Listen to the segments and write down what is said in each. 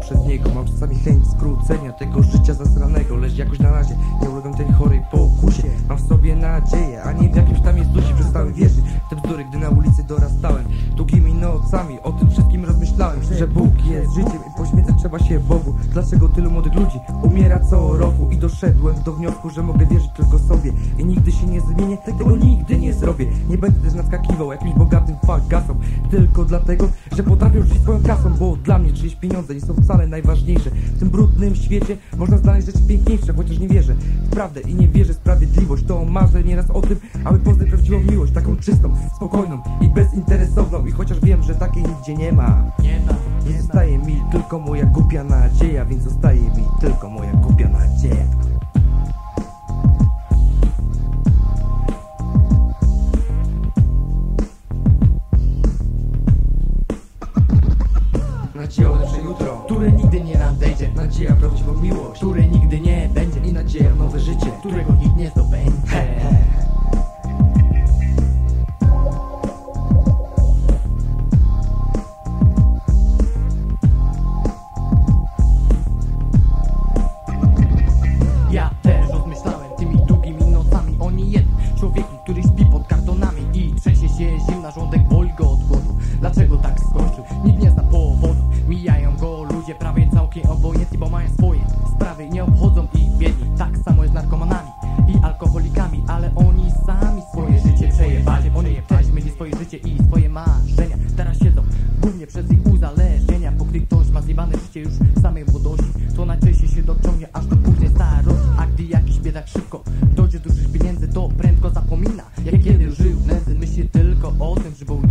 przez niego Mam czasami chęć skrócenia tego życia zasranego Lecz jakoś na razie nie ulegam tej chorej pokusie. Mam w sobie nadzieję, a nie w jakimś tam Jezusie Przestałem wierzyć. W te bzdury, gdy na ulicy dorastałem Długimi nocami o tym wszystkim rozmyślałem Że Bóg jest życiem poświęcać trzeba się Bogu. Dlaczego tylu młodych ludzi umiera co roku? I doszedłem do wniosku, że mogę wierzyć tylko sobie. I nigdy się nie zmienię, tego nigdy nie zrobię. Nie będę też naskakiwał jakimś bogatym fagasom. Tylko dlatego, że potrafię żyć swoją kasą Bo dla mnie czyjeś pieniądze nie są wcale najważniejsze. W tym brudnym świecie można znaleźć rzeczy piękniejsze Chociaż nie wierzę w prawdę i nie wierzę w sprawiedliwość. To marzę nieraz o tym, aby poznać prawdziwą miłość Taką czystą, spokojną i bezinteresowną. I chociaż wiem, że takiej nigdzie nie ma. Nie ma, nie zostaje mi tylko moja głupia nadzieja Więc zostaje mi tylko moja głupia nadzieja. Nadzieja o lepsze jutro, które nigdy nie nadejdzie. Nadzieja prawdziwą miłość, której nigdy nie będzie. I nadzieja śpi pod kartonami i trzęsie się zimna, żołądek boli go od głodu Dlaczego tak skończył? Nikt nie zna powodu, mija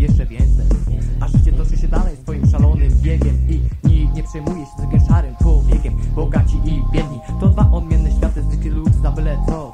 jeszcze więcej. A życie toczy się dalej swoim szalonym biegiem I nikt nie przejmuje się zgęszarym człowiekiem. Bogaci i biedni To dwa odmienne światy, zwykli lub za byle co.